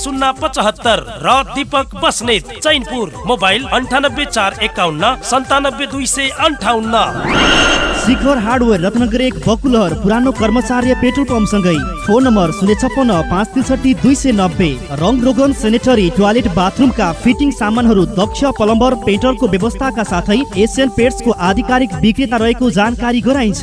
शून्य पचहत्तर र दीपक बस्नेत चैनपुर मोबाइल अन्ठानब्बे चार एकाउन्न सन्तानब्बे दुई सय अन्ठाउन्न। शिखर हार्डवेयर रत्नगर एक बकुलहर पुरानो कर्मचारी पेट्रोल पम्पसँगै। फोन नम्बर शून्य छप्पन्न पाँच त्रिसठी दुई सय नब्बे। रङ रोगन सेनेटरी टोयलेट बाथरुमका फिटिङ सामानहरू दक्ष प्लम्बर पेन्टरको व्यवस्थाका साथै एसियन पेट्सको आधिकारिक विक्रेता रहेको जानकारी गराइन्छ।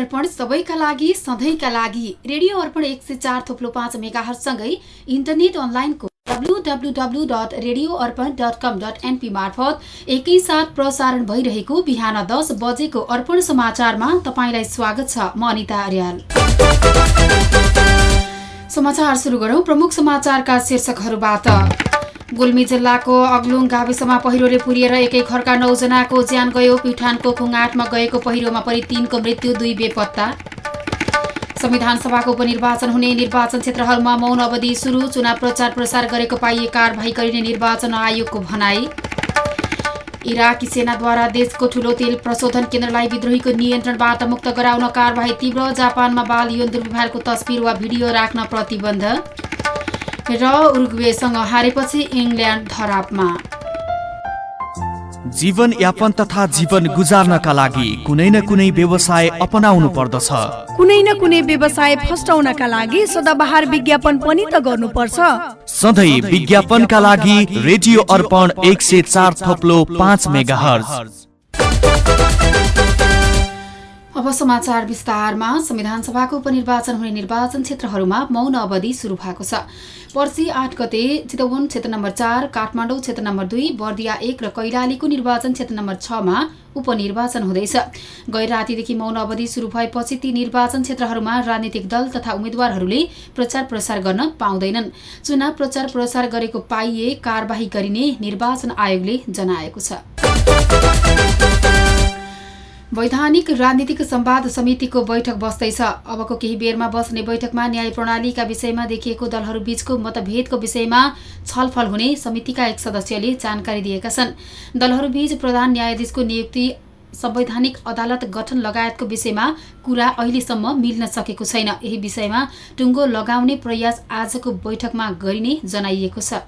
अर्पण सबैका लागि सधैँका लागि। रेडियो अर्पण एक सय चार थोप्लो पाँच मेगाहरसँगै इन्टरनेट अनलाइनको W W W dot radio Arpan dot com dot N P मार्फत एकैसाथ प्रसारण भइरहेको बिहान दस बजेको अर्पण समाचारमा तपाईँलाई स्वागत छ। म अनिता अर्याल। समाचार सुरु गरौँ। प्रमुख समाचारका शीर्षकहरूबाट। गुल्मी जिल्लाको अग्लुङ गाविसमा पहिरोले पुरिएर एकै घरका नौजनाको ज्यान गयो। प्युठानको खुङाटमा गएको पहिरोमा परि तीनको मृत्यु दुई बेपत्ता। संविधान सभाको उपनिर्वाचन हुने निर्वाचन क्षेत्रहरूमा मौन अवधि सुरु। चुनाव प्रचार प्रसार गरेको पाइए कारवाही गरिने निर्वाचन आयोगको भनाई। इराकी सेनाद्वारा देशको ठूलो तेल प्रशोधन केन्द्रलाई विद्रोहीको नियन्त्रणबाट मुक्त गराउन कारवाही तीव्र। जापानमा बाल यौन दुर्व्यवहारको तस्बिर वा भिडियो राख्न प्रतिबन्ध। र उरुग्वेसँग हारेपछि इङ्ल्यान्ड धरापमा जीवन यापन तथा जीवन गुजार्नका लागि कुनै न कुनै व्यवसाय अपनाउनु पर्दछ। कुनै न कुनै व्यवसाय फस्टाउनका लागि सदाबहार विज्ञापन पनि त गर्नुपर्छ। सधैँ विज्ञापनका लागि रेडियो अर्पण एक सय चार थप्लो पाँच मेगा अब समाचार विस्तारमा। संविधान सभाको उपनिर्वाचन हुने निर्वाचन क्षेत्रहरूमा मौन अवधि सुरु भएको छ। पर्सि आठ गते चितवन क्षेत्र नम्बर चार काठमाडौँ क्षेत्र नम्बर दुई बर्दिया एक र कैलालीको निर्वाचन क्षेत्र नम्बर छमा उपनिर्वाचन हुँदैछ। गैर रातिदेखि मौन अवधि सुरु भएपछि ती निर्वाचन क्षेत्रहरूमा राजनीतिक दल तथा उम्मेद्वारहरूले प्रचार प्रसार गर्न पाउँदैनन्। चुनाव प्रचार प्रसार गरेको पाइए कारवाही गरिने निर्वाचन आयोगले जनाएको छ। वैधानिक राजनीतिक सम्वाद समितिको बैठक बस्दैछ। अबको केही बेरमा बस्ने बैठकमा न्याय प्रणालीका विषयमा देखिएको दलहरू बीचको मतभेदको विषयमा छलफल हुने समितिका एक सदस्यले जानकारी दिएका छन्। दलहरूबीच प्रधान न्यायाधीशको नियुक्ति संवैधानिक अदालत गठन लगायतको विषयमा कुरा अहिलेसम्म मिल्न सकेको छैन। यही विषयमा टुङ्गो लगाउने प्रयास आजको बैठकमा गरिने जनाइएको छ।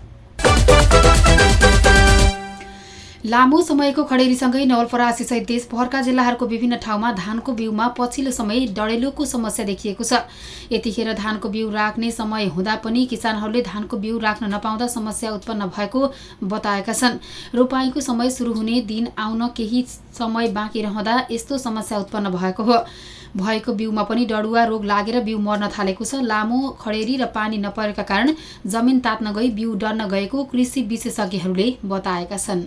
लामो समयको खडेरीसँगै नवलपरासीसहित देशभरका जिल्लाहरूको विभिन्न ठाउँमा धानको बिउमा पछिल्लो समय डढेलोको समस्या देखिएको छ। यतिखेर धानको बिउ राख्ने समय हुँदा पनि किसानहरूले धानको बिउ राख्न नपाउँदा समस्या उत्पन्न भएको बताएका छन्। रोपाईँको समय सुरु हुने दिन आउन केही समय बाँकी रहँदा यस्तो समस्या उत्पन्न भएको हो। भएको बिउमा पनि डडुवा रोग लागेर बिउ मर्न थालेको छ। लामो खडेरी र पानी नपरेका कारण जमिन तात्न गई बिउ डढ्न गएको कृषि विशेषज्ञहरूले बताएका छन्।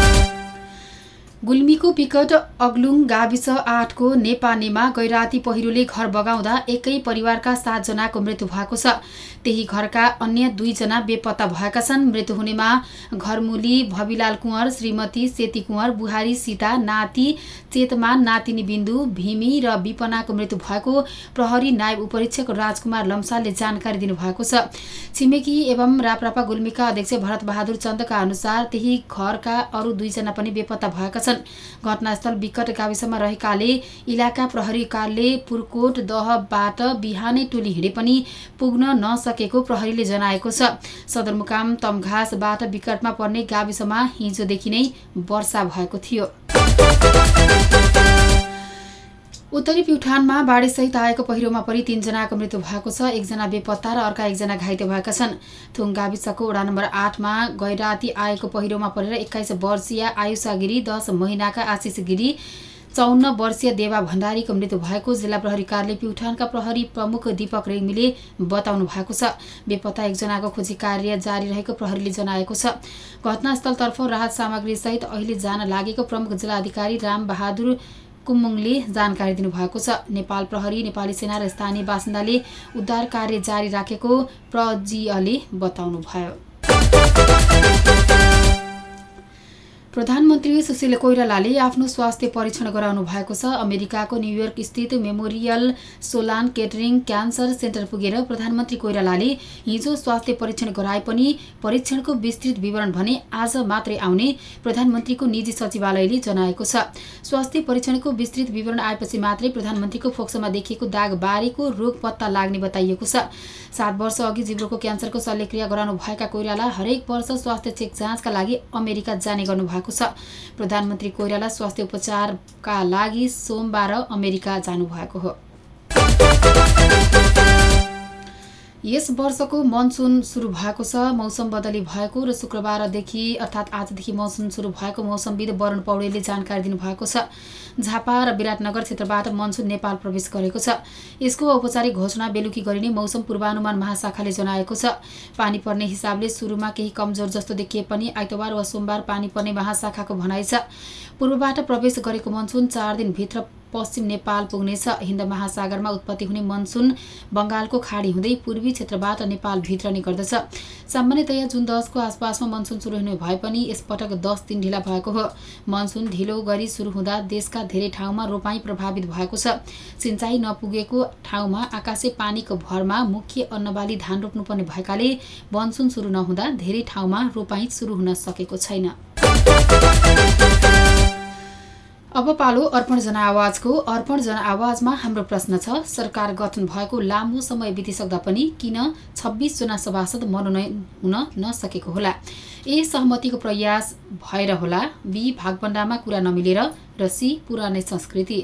गुल्मीको विकट अग्लुङ गाविस आठको नेपानेमा गैराती पहिरोले घर बगाउँदा एकै परिवारका सातजनाको मृत्यु भएको छ। त्यही घरका अन्य दुईजना बेपत्ता भएका छन्। मृत्यु हुनेमा घरमुली भविलाल कुँवर श्रीमती सेती कुँवर बुहारी सीता नाति चेतमान नातिनी बिन्दु भीमी र विपनाको मृत्यु भएको प्रहरी नायब उपरीक्षक राजकुमार लम्सालले जानकारी दिनुभएको छ। छिमेकी एवं राप्रापा गुल्मीका अध्यक्ष भरत बहादुर चन्दका अनुसार त्यही घरका अरू दुईजना पनि बेपत्ता भएका छन्। घटनास्थल विकट गाविसमा रहेकाले इलाका प्रहरी कार्यालय पुरकोट दहबाट बिहानै टोली हिँडे पनि पुग्न नसकेको प्रहरीले जनाएको छ। सदरमुकाम तमघासबाट विकटमा पर्ने गाविसमा हिजोदेखि नै वर्षा भएको थियो। उत्तरी प्युठानमा बाढीसहित आएको पहिरोमा परि तीनजनाको मृत्यु भएको छ। एकजना बेपत्ता र अर्का एकजना घाइते भएका छन्। थुङ गाविसको वडा नम्बर आठमा गैराती आएको पहिरोमा परेर एक्काइस वर्षीय आयुषा गिरी दस महिनाका आशिष गिरी चौन्न वर्षीय देवा भण्डारीको मृत्यु भएको जिल्ला प्रहरी कार्यालय प्युठानका प्रहरी प्रमुख दीपक रेग्मीले बताउनु भएको छ। बेपत्ता एकजनाको खोजी कार्य जारी रहेको प्रहरीले जनाएको छ। घटनास्थलतर्फ राहत सामग्री सहित अहिले जान लागेको प्रमुख जिल्ला अधिकारी कुमुङले जानकारी दिनुभएको छ। नेपाल प्रहरी नेपाली सेना र स्थानीय बासिन्दाले उद्धार कार्य जारी राखेको प्रजीयले बताउनुभयो। प्रधानमन्त्री सुशील कोइरालाले आफ्नो स्वास्थ्य परीक्षण गराउनु भएको छ। अमेरिकाको न्युयोर्क स्थित Memorial Sloan Kettering Cancer Center पुगेर प्रधानमन्त्री कोइरालाले हिजो स्वास्थ्य परीक्षण गराए पनि परीक्षणको विस्तृत विवरण भने आज मात्रै आउने प्रधानमन्त्रीको निजी सचिवालयले जनाएको छ। स्वास्थ्य परीक्षणको विस्तृत विवरण आएपछि मात्रै प्रधानमन्त्रीको फोक्सोमा देखिएको दाग बारेको रोग पत्ता लाग्ने बताइएको छ। सात वर्ष अघि जिब्रोको क्यान्सरको शल्यक्रिया गराउनु भएका कोइराला हरेक वर्ष स्वास्थ्य चेक जाँचका लागि अमेरिका जाने गर्नु भएको छ। प्रधानमन्त्री कोइराला स्वास्थ्य उपचारका लागि सोमबार अमेरिका जानुभएको हो। यस वर्षको मनसुन सुरु भएको छ। मौसम बदली भएको र शुक्रबारदेखि अर्थात् आजदेखि मनसुन सुरु भएको मौसमविद वरुण पौडेलले जानकारी दिनुभएको छ। झापा र विराटनगर क्षेत्रबाट मनसुन नेपाल प्रवेश गरेको छ। यसको औपचारिक घोषणा बेलुकी गरिने मौसम पूर्वानुमान महाशाखाले जनाएको छ। पानी पर्ने हिसाबले सुरुमा केही कमजोर जस्तो देखिए पनि आइतबार वा सोमबार पानी पर्ने महाशाखाको भनाइ छ। पूर्वबाट प्रवेश गरेको मनसुन चार दिनभित्र पश्चिम नेपाल पुग्नेछ हिन्द महासागरमा उत्पत्ति हुने मनसुन बङ्गालको खाडी हुँदै पूर्वी क्षेत्रबाट नेपाल भित्रने गर्दछ सामान्यतया जुन दसको आसपासमा मनसुन सुरु हुने भए पनि यसपटक दस दिन ढिला भएको हो। मनसुन ढिलो गरी सुरु हुँदा देशका धेरै ठाउँमा रोपाई प्रभावित भएको छ। सिंचाई नपुगेको ठाउँमा आकाशे पानीको भरमा मुख्य अन्नबाली धान रोप्नुपर्ने भएकाले मनसुन सुरु नहुँदा धेरै ठाउँमा रोपाई सुरु हुन सकेको छैन। अब पालो अर्पण जनआवाजको अर्पण जनआवाजमा हाम्रो प्रश्न छ। सरकार गठन भएको लामो समय बितिसक्दा पनि किन छब्बिसजना सभासद मनोनयन हुन नसकेको होला? ए सहमतिको प्रयास भएर होला। बी भागभण्डामा कुरा नमिलेर र सी पुरानै संस्कृति।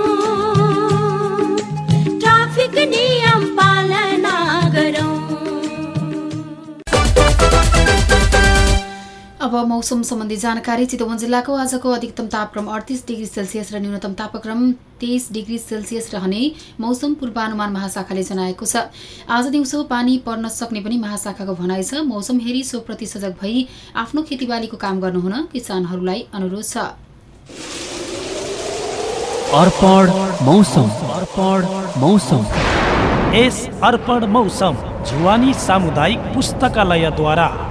अब मौसम सम्बन्धी जानकारी चितवन जिल्लाको आजको अधिकतम तापक्रम अडतिस डिग्री सेल्सियस र न्यूनतम तापक्रम तेइस डिग्री सेल्सियस रहने मौसम पूर्वानुमान महाशाखाले जनाएको छ। आज दिउँसो पानी पर्न सक्ने पनि महाशाखाको भनाइ छ। मौसम हेरी सोप्रति सजग भई आफ्नो खेतीबालीको काम गर्नुहुन किसानहरूलाई अनुरोध छ। अर्पण सामुदायिक पुस्तकालयद्वारा।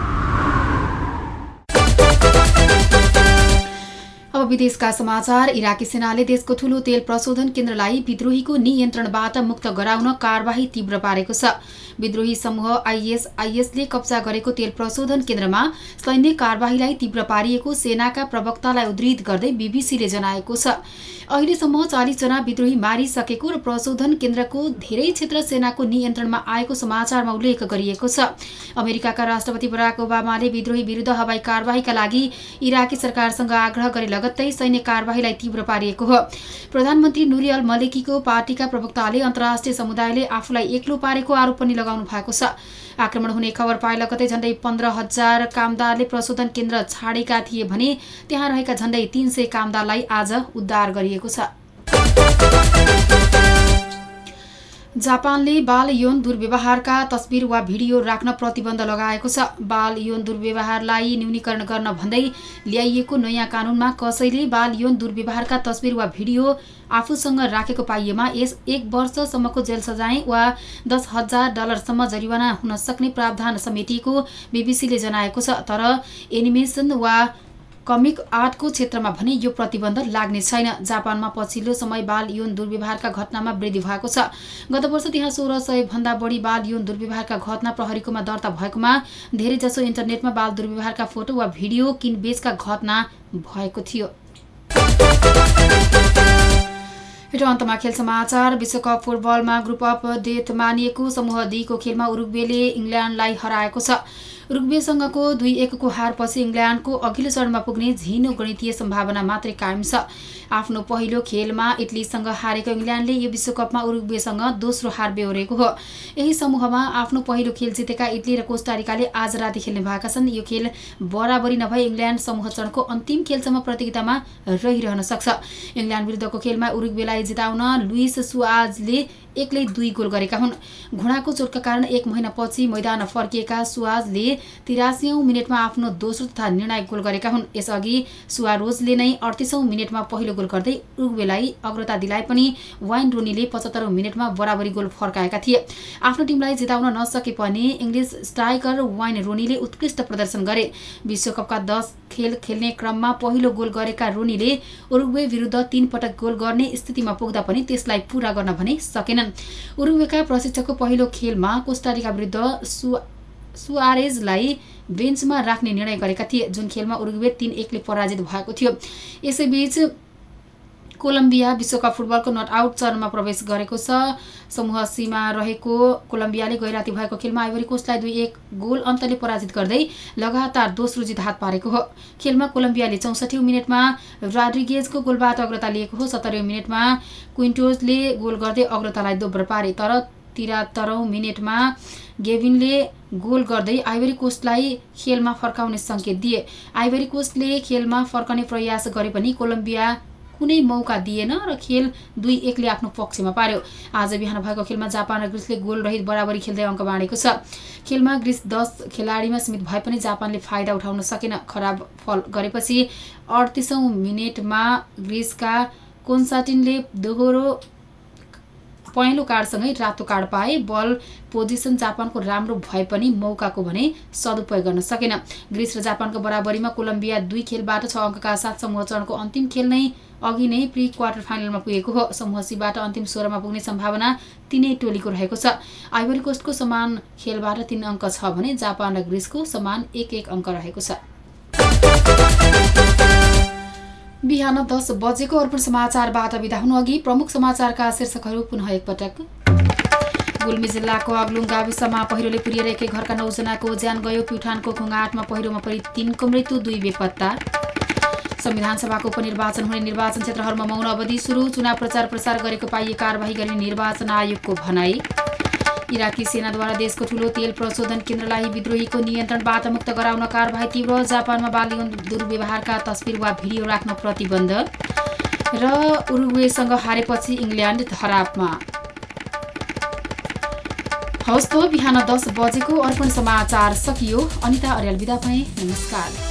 विदेशका समाचार। इराकी सेनाले देशको ठूलो तेल प्रशोधन केन्द्रलाई विद्रोहीको नियन्त्रणबाट मुक्त गराउन कारवाही तीव्र पारेको छ। विद्रोही समूह आइएसआइएसले कब्जा गरेको तेल प्रशोधन केन्द्रमा सैन्य कारवाहीलाई तीव्र पारिएको सेनाका प्रवक्तालाई उद्धृत गर्दै बीबीसीले जनाएको छ। अहिलेसम्म चालिसजना विद्रोही मारिसकेको र प्रशोधन केन्द्रको धेरै क्षेत्र सेनाको नियन्त्रणमा आएको समाचारमा उल्लेख गरिएको छ। अमेरिकाका राष्ट्रपति बराक ओबामाले विद्रोही विरुद्ध हवाई कारवाहीका लागि इराकी सरकारसँग आग्रह गरे लगत्तै सैन्य कारवाहीलाई तीव्र पारिएको हो। प्रधानमन्त्री नुरी अल मलेकीको पार्टीका प्रवक्ताले अन्तर्राष्ट्रिय समुदायले आफूलाई एक्लो पारेको आरोप पनि लगाउनु भएको छ। आक्रमण हुने खबर पाए लगतै झण्डै पन्ध्र हजार कामदारले प्रशोधन केन्द्र छाडेका थिए भने त्यहाँ रहेका झण्डै तीन कामदारलाई आज उद्धार गरिएको छ। जापानले बाल यौन दुर्व्यवहारका तस्बिर वा भिडियो राख्न प्रतिबन्ध लगाएको छ। बाल यौन दुर्व्यवहारलाई न्यूनीकरण गर्न भन्दै ल्याइएको नयाँ कानूनमा कसैले बाल यौन दुर्व्यवहारका तस्बिर वा भिडियो आफूसँग राखेको पाइएमा यस एक वर्षसम्मको जेल सजाय वा दस हजार डलरसम्म जरिवाना हुन सक्ने प्रावधान समेटिएको बिबिसीले जनाएको छ। तर एनिमेसन वा कमिक आर्टको क्षेत्रमा भने यो प्रतिबन्ध लाग्ने छैन। जापानमा पछिल्लो समय बाल यौन दुर्व्यवहारका घटनामा वृद्धि भएको छ। गत वर्ष त्यहाँ सोह्र सय भन्दा बढी बाल यौन दुर्व्यवहारका घटना प्रहरीकोमा दर्ता भएकोमा धेरैजसो इन्टरनेटमा बाल दुर्व्यवहारका फोटो वा भिडियो किनबेचका घटना भएको थियो। र अन्तमा खेल समाचार। विश्वकप फुटबलमा ग्रुप अफ डेथ मानिएको समूह डीको खेलमा उरुग्वेले इङ्ल्यान्डलाई हराएको छ। उरुग्वेसँगको दुई एकको हारपछि इङ्ल्यान्डको अघिल्लो चरणमा पुग्ने झिनो गणितीय सम्भावना मात्रै कायम छ। आफ्नो पहिलो खेलमा इटलीसँग हारेको इङ्ल्यान्डले यो विश्वकपमा उरुग्वेसँग दोस्रो हार बेहोरेको हो। यही समूहमा आफ्नो पहिलो खेल जितेका इटली र कोस्टारिकाले आज राति खेल्ने भएका छन्। यो खेल बराबरी नभए इङ्ल्यान्ड समूह चरणको अन्तिम खेलसम्म प्रतियोगितामा रहिरहन सक्छ। इङ्ल्यान्ड विरुद्धको खेलमा उरुग्वेलाई जिताउन लुइस सुआजले एक्लै दुई गोल गरेका हुन्। घुँडाको चोटका कारण एक महिनापछि मैदान फर्किएका सुवाजले तिरासीौँ मिनटमा आफ्नो दोस्रो तथा निर्णायक गोल गरेका हुन्। यसअघि सुवारोजले नै अडतिसौँ मिनटमा पहिलो गोल गर्दै उरुग्वेलाई अग्रता दिलाए पनि वाइन रोनीले पचहत्तरौँ मिनटमा बराबरी गोल फर्काएका थिए। आफ्नो टिमलाई जिताउन नसके पनि इङ्ग्लिस स्ट्राइकर वाइन रोनीले उत्कृष्ट प्रदर्शन गरे। विश्वकपका दस खेल खेल्ने क्रममा पहिलो गोल गरेका रोनीले उरुग्वे विरुद्ध तीन पटक गोल गर्ने स्थितिमा पुग्दा पनि त्यसलाई पूरा गर्न भने सकेनन् उरुग्वेका प्रशिक्षकको पहिलो खेलमा कोस्टारिका विरुद्ध सु सुआरेजलाई बेन्चमा राख्ने निर्णय गरेका थिए जुन खेलमा उरुग्वे तीन एकले पराजित भएको थियो। यसैबीच कोलम्बिया विश्वकप फुटबलको नट आउट चरणमा प्रवेश गरेको छ। समूह सीमा रहेको कोलम्बियाले गैराती भएको खेलमा आइभरी कोस्टलाई दुई एक गोल अन्तले पराजित गर्दै लगातार दोस्रो जित हात पारेको हो। खेलमा कोलम्बियाले चौसठी मिनटमा राड्रिगेजको गोलबाट अग्रता लिएको हो। सत्तरी मिनटमा क्विन्टोजले गोल गर्दै अग्रतालाई दोब्र पारे तर तिरात्तरौँ मिनटमा गेभिनले गोल गर्दै आइभरी कोस्टलाई खेलमा फर्काउने सङ्केत दिए। आइभरी कोस्टले खेलमा फर्कने प्रयास गरे पनि कोलम्बिया कुनै मौका दिएन र खेल दुई एकले आफ्नो पक्षमा पार्यो। आज बिहान भएको खेलमा जापान र ग्रिसले गोल रहित बराबरी खेल्दै अङ्क बाँडेको छ। खेलमा ग्रिस दस खेलाडीमा सीमित भए पनि जापानले फाइदा उठाउन सकेन। खराब फल गरेपछि अडतिसौँ मिनटमा ग्रिसका कोन्साटिनले दोहोरो पहेँलो कार्डसँगै रातो कार्ड पाए बल पोजिसन जापानको राम्रो भए पनि मौकाको भने सदुपयोग गर्न सकेन। ग्रिस र जापानको बराबरीमा कोलम्बिया दुई खेलबाट छ अङ्कका साथ समूह चरणको अन्तिम खेल नै अघि नै प्री क्वार्टर फाइनलमा पुगेको हो। समूह सीबाट अन्तिम सोह्रमा पुग्ने सम्भावना तिनै टोलीको रहेको छ। आइभरी कोस्टको समान खेलबाट तीन अङ्क छ भने जापान र ग्रिसको समान एक एक अङ्क रहेको छ। बिहान दस बजेको अर्पण समाचारबाट बिदा हुनु अघि प्रमुख समाचारका शीर्षकहरू पुनः एकपटक। गुल्मी जिल्लाको अग्लुङ गाविसमा पहिरोले पुरिएर एकै घरका नौजनाको ज्यान गयो। प्युठानको खुङ्गाटमा पहिरोमा परि तिनको मृत्यु दुई बेपत्ता। संविधान सभाको उपनिर्वाचन हुने निर्वाचन क्षेत्रहरूमा मौन अवधि सुरु। चुनाव प्रचार प्रसार गरेको पाइए कारवाही गर्ने निर्वाचन आयोगको भनाई। इराकी सेनाद्वारा देशको ठूलो तेल प्रशोधन केन्द्रलाई विद्रोहीको नियन्त्रणबाट मुक्त गराउन कारवाही तीव्र। जापानमा बाल दुर्व्यवहारका तस्विर वा भिडियो राख्न प्रतिबन्ध र उरुवेसँग हारेपछि इङ्ल्यान्ड धरापमा। हवस् त बिहान दस बजेको अर्पण समाचार सकियो। अनिता अर्याल विदा भए। नमस्कार।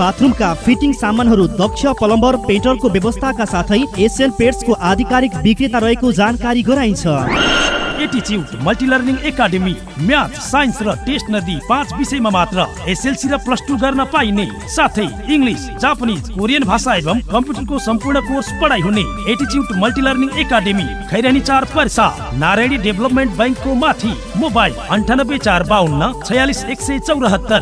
बाथरुमका फिटिङ सामानहरू दक्ष प्लम्बर पेट्रोलको व्यवस्थाका साथै एसियन पेट्सको आधिकारिक विक्रेता रहेको जानकारी गराइन्छ। एटिच्युट multi learning academy math science र टेस्ट नदी पाँच विषयमा र साथै इङ्ग्लिस जापानिज कोरियन भाषा एवं कम्प्युटरको सम्पूर्ण कोर्स पढाइ हुने खैरानी नारायणी डेभलपमेन्ट माथि मोबाइल अन्ठानब्बे चार बाहन्न छयालिस एक सय चौरात्तर।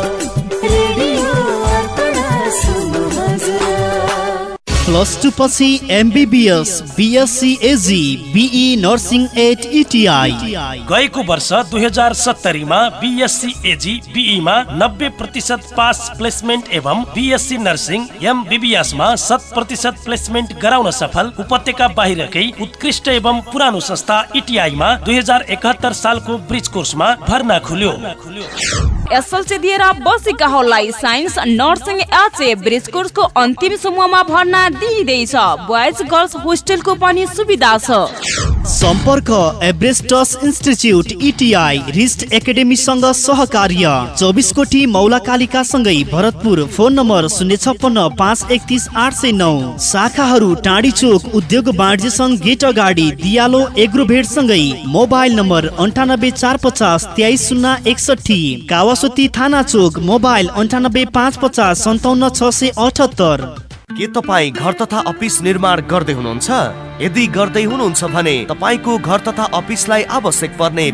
प्लस टू पछि MBBS BSc A G B E nursing at ITI गएको वर्ष दुई हजार सत्तरीमा बिएससी एजी बिईमा नब्बे प्रतिशत पास प्लेसमेन्ट एवं बिएससी नर्सिङ एमबिबिएसमा शत प्रतिशत प्लेसमेन्ट गराउन सफल उपत्यका बाहिरकै उत्कृष्ट एवं पुरानो संस्था इटिआईमा दुई हजार सालको ब्रिज कोर्समा भर्ना खुल्यो। एसएलसी दिएर बसेकाहरूलाई साइन्स नर्सिङ एचए ब्रिज कोर्सको अन्तिम समूहमा भर्ना दिइँदैछ। बोइज गर्ल्स होस्टेलको पनि सुविधा छ। सम्पर्क एभरेस्टस इन्स्टिच्युट इटिआई रिस्ट एकाडेमीसँग सहकार्य। चौबिस कोटी मौला कालिकासँगै भरतपुर फोन नम्बर शून्य छप्पन्न पाँच एकतिस आठ सय नौ। शाखाहरू टाढी चोक उद्योग वाणिज्य सङ्घ गेट अगाडि दियालो एग्रोभेटसँगै मोबाइल नम्बर अन्ठानब्बे चार पचास तेइस शून्य एकसठी कावासोती थाना चोक मोबाइल अन्ठानब्बे पाँच पचास सन्ताउन्न छ सय अठहत्तर। के तपाईँ घर तथा अफिस निर्माण गर्दै हुनुहुन्छ? यदि गर्दै हुनुहुन्छ भने तपाईँको घर तथा अफिसलाई आवश्यक पर्ने